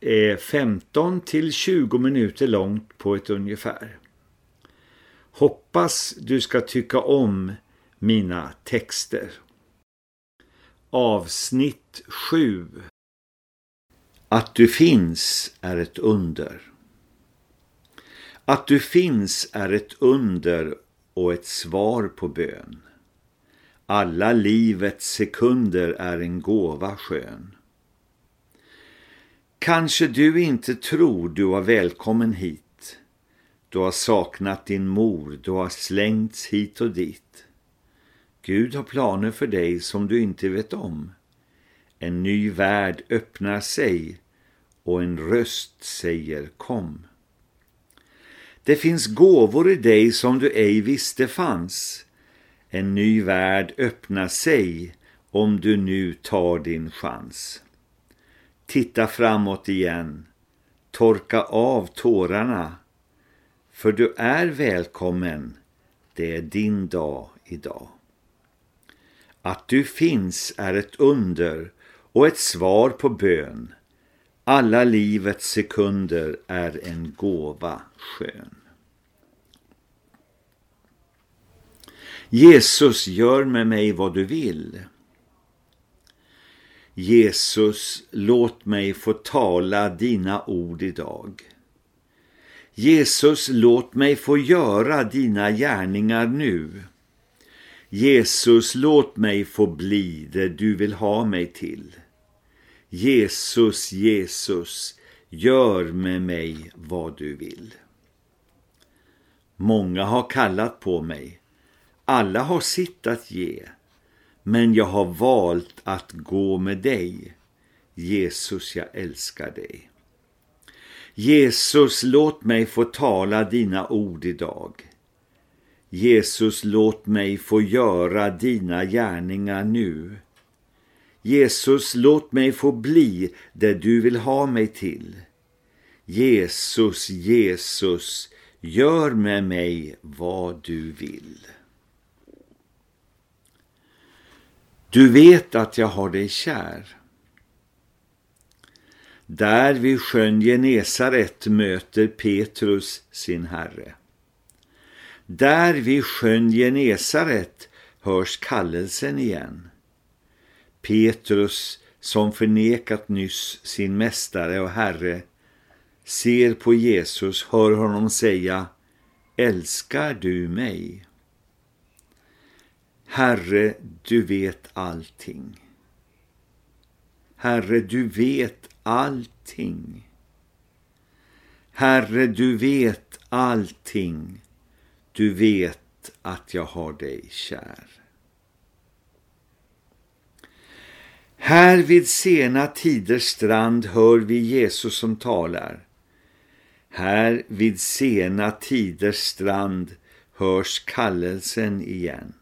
är 15 till 20 minuter långt på ett ungefär. Hoppas du ska tycka om mina texter. Avsnitt 7 Att du finns är ett under. Att du finns är ett under och ett svar på bön. Alla livets sekunder är en gåva skön. Kanske du inte tror du var välkommen hit. Du har saknat din mor, du har slängts hit och dit. Gud har planer för dig som du inte vet om. En ny värld öppnar sig och en röst säger kom. Det finns gåvor i dig som du ej visste fanns. En ny värld öppnar sig om du nu tar din chans. Titta framåt igen. Torka av tårarna. För du är välkommen. Det är din dag idag. Att du finns är ett under och ett svar på bön. Alla livets sekunder är en gåva skön. Jesus, gör med mig vad du vill. Jesus, låt mig få tala dina ord idag. Jesus, låt mig få göra dina gärningar nu. Jesus, låt mig få bli det du vill ha mig till. Jesus, Jesus, gör med mig vad du vill. Många har kallat på mig. Alla har sitt att ge. Men jag har valt att gå med dig. Jesus, jag älskar dig. Jesus, låt mig få tala dina ord idag. Jesus, låt mig få göra dina gärningar nu. Jesus, låt mig få bli det du vill ha mig till. Jesus, Jesus, gör med mig vad du vill. Du vet att jag har dig kär. Där vid sjön Genesaret möter Petrus sin herre. Där vid sjön Genesaret hörs kallelsen igen. Petrus, som förnekat nyss sin mästare och herre, ser på Jesus, hör honom säga Älskar du mig? Herre, du vet allting. Herre, du vet allting. Herre, du vet allting. Du vet att jag har dig kär. Här vid sena tiders strand hör vi Jesus som talar. Här vid sena tiders strand hörs kallelsen igen.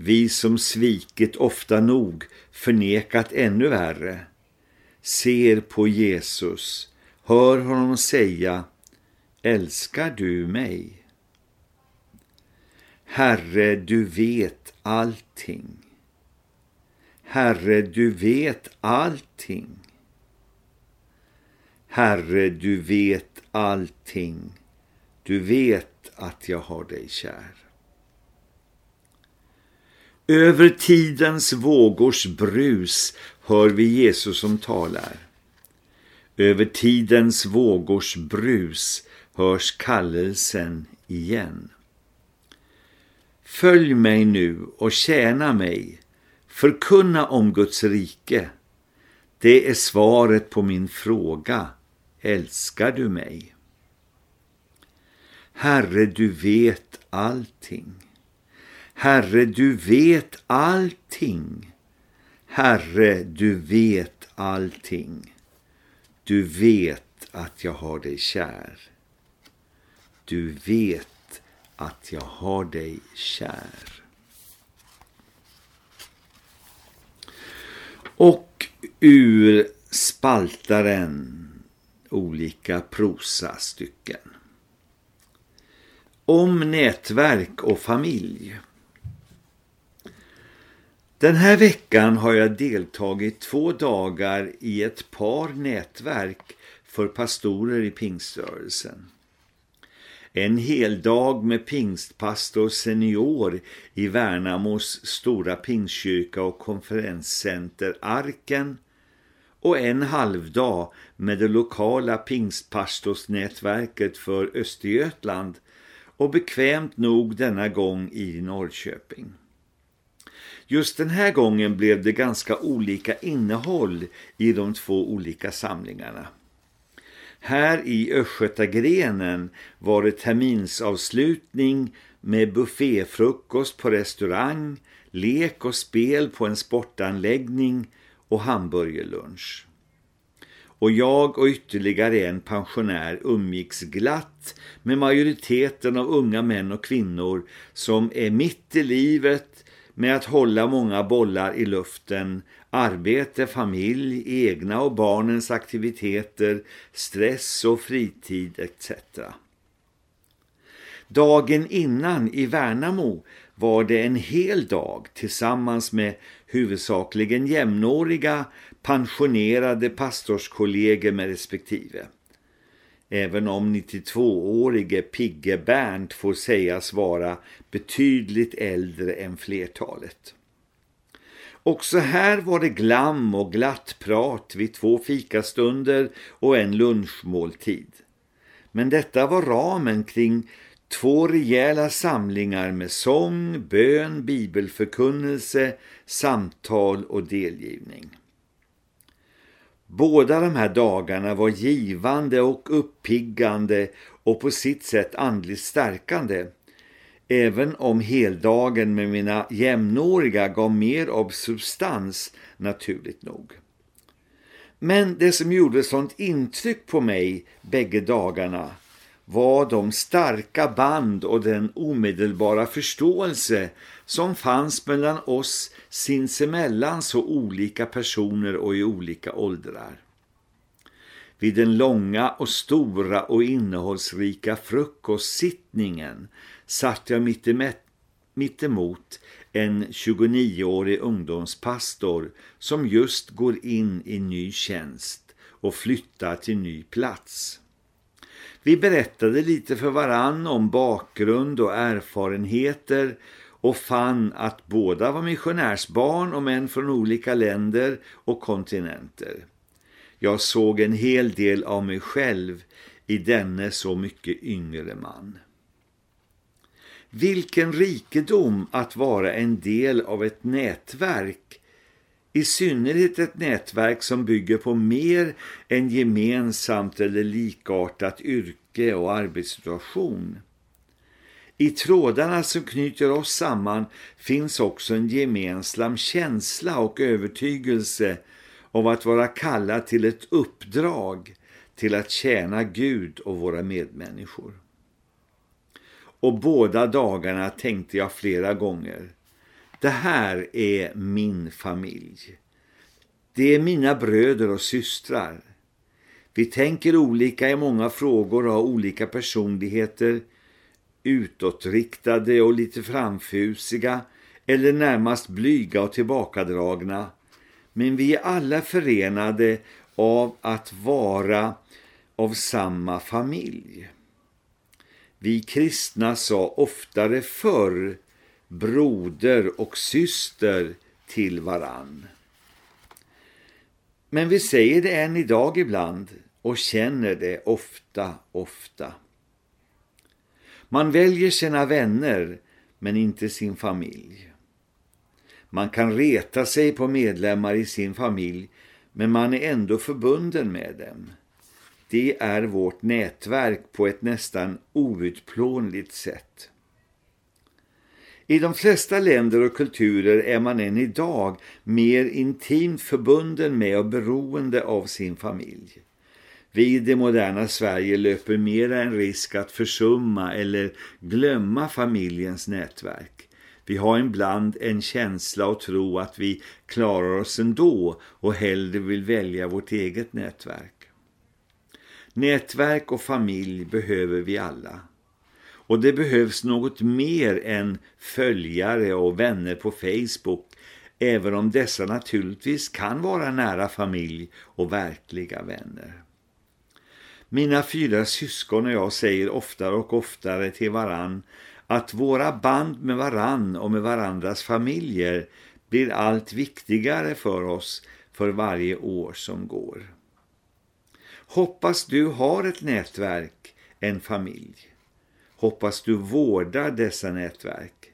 Vi som svikit ofta nog, förnekat ännu värre, ser på Jesus, hör honom säga, älskar du mig? Herre, du vet allting. Herre, du vet allting. Herre, du vet allting. Du vet att jag har dig kär. Över tidens vågors brus hör vi Jesus som talar. Över tidens vågors brus hörs kallelsen igen. Följ mig nu och tjäna mig, förkunna om Guds rike. Det är svaret på min fråga, älskar du mig? Herre, du vet allting. Herre, du vet allting. Herre, du vet allting. Du vet att jag har dig kär. Du vet att jag har dig kär. Och ur spaltaren olika prosastycken. Om nätverk och familj. Den här veckan har jag deltagit två dagar i ett par nätverk för pastorer i pingströrelsen. En hel dag med pingstpastor senior i Värnamos stora pingstkyrka och konferenscenter Arken och en halvdag med det lokala pingstpastorsnätverket för Östergötland och bekvämt nog denna gång i Norrköping. Just den här gången blev det ganska olika innehåll i de två olika samlingarna. Här i Östgötagrenen var det terminsavslutning med bufféfrukost på restaurang, lek och spel på en sportanläggning och hamburgerlunch. Och jag och ytterligare en pensionär umgicks glatt med majoriteten av unga män och kvinnor som är mitt i livet med att hålla många bollar i luften, arbete, familj, egna och barnens aktiviteter, stress och fritid etc. Dagen innan i Värnamo var det en hel dag tillsammans med huvudsakligen jämnåriga pensionerade pastorskollegor med respektive. Även om 92-årige Pigge Bernt får sägas vara betydligt äldre än flertalet. Också här var det glam och glatt prat vid två fikastunder och en lunchmåltid. Men detta var ramen kring två rejäla samlingar med sång, bön, bibelförkunnelse, samtal och delgivning. Båda de här dagarna var givande och uppiggande och på sitt sätt andligt stärkande. Även om heldagen med mina jämnåriga gav mer av substans, naturligt nog. Men det som gjorde sånt intryck på mig bägge dagarna var de starka band och den omedelbara förståelse som fanns mellan oss sinsemellan så olika personer och i olika åldrar. Vid den långa och stora och innehållsrika frukostsittningen satt jag mittemot en 29-årig ungdomspastor som just går in i ny tjänst och flyttar till ny plats. Vi berättade lite för varann om bakgrund och erfarenheter och fann att båda var missionärsbarn och män från olika länder och kontinenter. Jag såg en hel del av mig själv i denne så mycket yngre man. Vilken rikedom att vara en del av ett nätverk, i synnerhet ett nätverk som bygger på mer än gemensamt eller likartat yrke och arbetssituation. I trådarna som knyter oss samman finns också en gemensam känsla och övertygelse av att vara kallad till ett uppdrag till att tjäna Gud och våra medmänniskor. Och båda dagarna tänkte jag flera gånger, det här är min familj. Det är mina bröder och systrar. Vi tänker olika i många frågor och har olika personligheter- utåtriktade och lite framfusiga eller närmast blyga och tillbakadragna. Men vi är alla förenade av att vara av samma familj. Vi kristna sa oftare förr broder och syster till varann. Men vi säger det än idag ibland och känner det ofta, ofta. Man väljer sina vänner men inte sin familj. Man kan reta sig på medlemmar i sin familj men man är ändå förbunden med dem. Det är vårt nätverk på ett nästan outplånligt sätt. I de flesta länder och kulturer är man än idag mer intimt förbunden med och beroende av sin familj. Vi i det moderna Sverige löper mera en risk att försumma eller glömma familjens nätverk. Vi har ibland en känsla och tro att vi klarar oss ändå och hellre vill välja vårt eget nätverk. Nätverk och familj behöver vi alla. Och det behövs något mer än följare och vänner på Facebook, även om dessa naturligtvis kan vara nära familj och verkliga vänner. Mina fyra syskon och jag säger oftare och oftare till varann att våra band med varann och med varandras familjer blir allt viktigare för oss för varje år som går. Hoppas du har ett nätverk, en familj. Hoppas du vårdar dessa nätverk.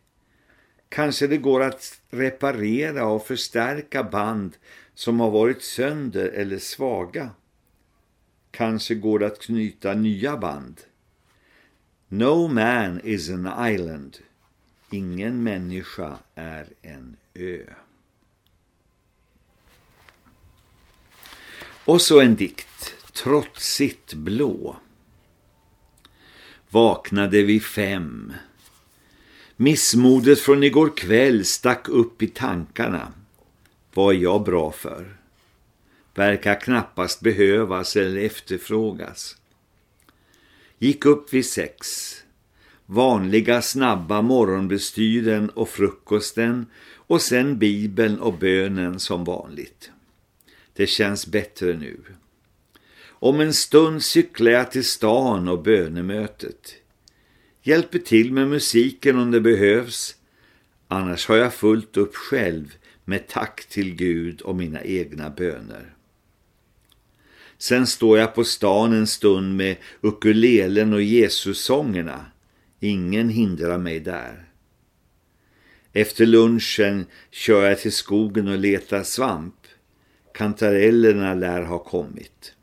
Kanske det går att reparera och förstärka band som har varit sönder eller svaga. Kanske går det att knyta nya band. No man is an island. Ingen människa är en ö. Och så en dikt, Trotsigt blå. Vaknade vid fem. Missmodet från igår kväll stack upp i tankarna. Vad är jag bra för? Verkar knappast behövas eller efterfrågas. Gick upp vid sex. Vanliga snabba morgonbestyren och frukosten och sen bibeln och bönen som vanligt. Det känns bättre nu. Om en stund cyklar jag till stan och bönemötet. Hjälper till med musiken om det behövs. Annars har jag fullt upp själv med tack till Gud och mina egna böner. Sen står jag på stan en stund med ukulelen och Jesussångerna. Ingen hindrar mig där. Efter lunchen kör jag till skogen och letar svamp. Kantarellerna lär ha kommit.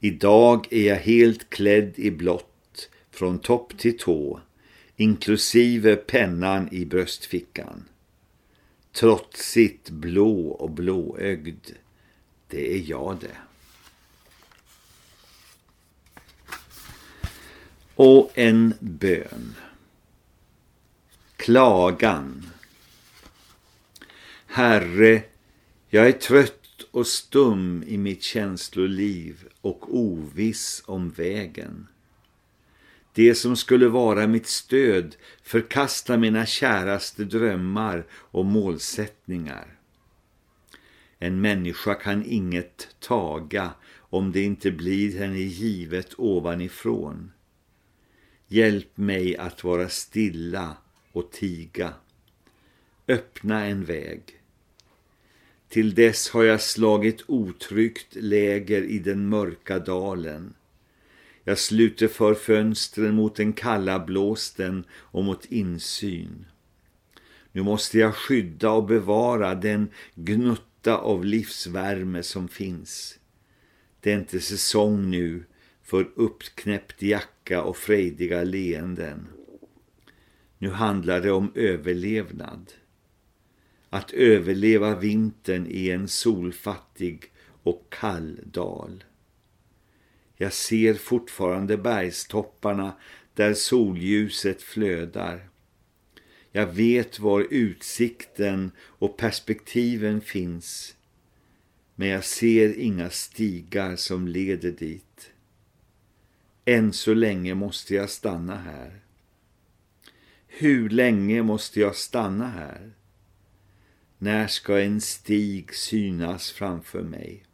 Idag är jag helt klädd i blått från topp till tå, inklusive pennan i bröstfickan. Trotsigt blå och blåögd, det är jag det. Och en bön. Klagan. Herre, jag är trött och stum i mitt känsloliv och oviss om vägen. Det som skulle vara mitt stöd förkastar mina käraste drömmar och målsättningar. En människa kan inget taga om det inte blir henne givet ovanifrån. Hjälp mig att vara stilla och tiga. Öppna en väg. Till dess har jag slagit otryggt läger i den mörka dalen. Jag sluter för fönstren mot den kalla blåsten och mot insyn. Nu måste jag skydda och bevara den gnutta av livsvärme som finns. Det är inte säsong nu för uppknäppt jacka och frejdiga leenden. Nu handlar det om överlevnad att överleva vintern i en solfattig och kall dal. Jag ser fortfarande bergstopparna där solljuset flödar. Jag vet var utsikten och perspektiven finns, men jag ser inga stigar som leder dit. Än så länge måste jag stanna här. Hur länge måste jag stanna här? När ska en stig synas framför mig?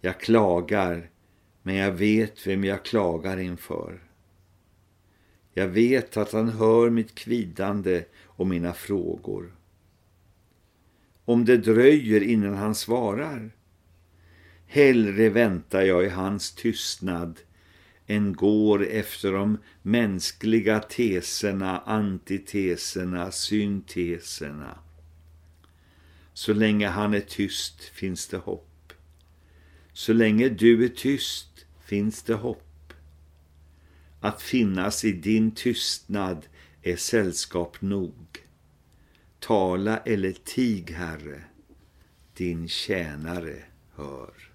Jag klagar, men jag vet vem jag klagar inför. Jag vet att han hör mitt kvidande och mina frågor. Om det dröjer innan han svarar, hellre väntar jag i hans tystnad än går efter de mänskliga teserna, antiteserna, synteserna. Så länge han är tyst finns det hopp. Så länge du är tyst finns det hopp. Att finnas i din tystnad är sällskap nog. Tala eller tig, Herre, din tjänare hör.